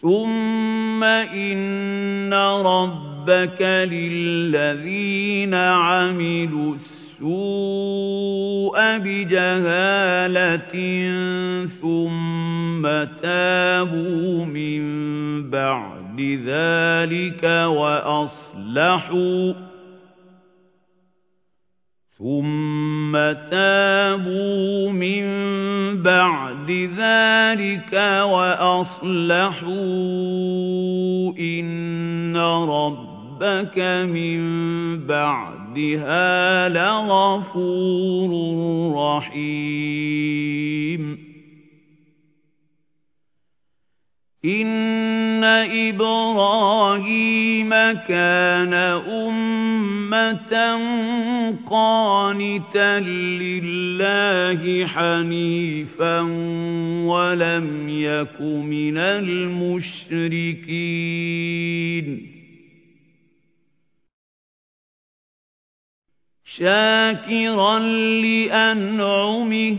ثُمَّ إِنَّ رَبَّكَ لِلَّذِينَ عَمِلُوا السُّوءَ بِجَهَالَةٍ ثُمَّ تَابُوا مِن بَعْدِ ذَلِكَ وَأَصْلَحُوا ثُمَّ تَابُوا مِن بَعْدِ ذَلِكَ وَأَصْلَحُوا إِنَّ رَبَّكَ مِن بَعْدِهَا لَغَفُورٌ رَّحِيمٌ. إِنَّ إِبْرَاهِيمَ كَانَ أُمَّةً قَانِتًا لِّلَّهِ حَنِيفًا وَلَمْ يَكُ مِنَ الْمُشْرِكِينَ. شَاكِرًا لِّأَنْعُمِهِ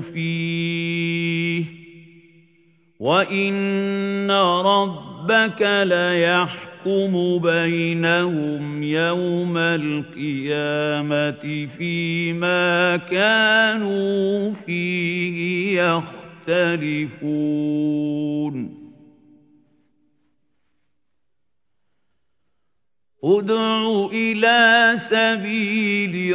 فِيهِ. وَإِنَّ رَبَّكَ لَيَحْكُمُ بَيْنَهُمْ يَوْمَ الْقِيَامَةِ فِيمَا كَانُوا فِيهِ يَخْتَلِفُونَ. ادْعُ إِلَىٰ سَبِيلِ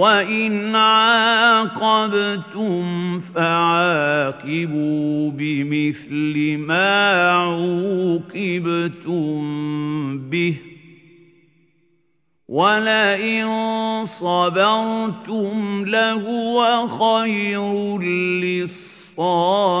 وَإِنْ عَاقَبْتُمْ فَعَاقِبُوا بِمِثْلِ مَا عُوقِبْتُم بِهِ وَلَئِن صَبَرْتُمْ لَهُوَ خَيْرٌ لِّلصَّابِرِينَ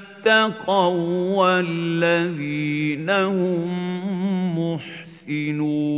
وَّالَّذِينَ هُم مُّحْسِنُونَ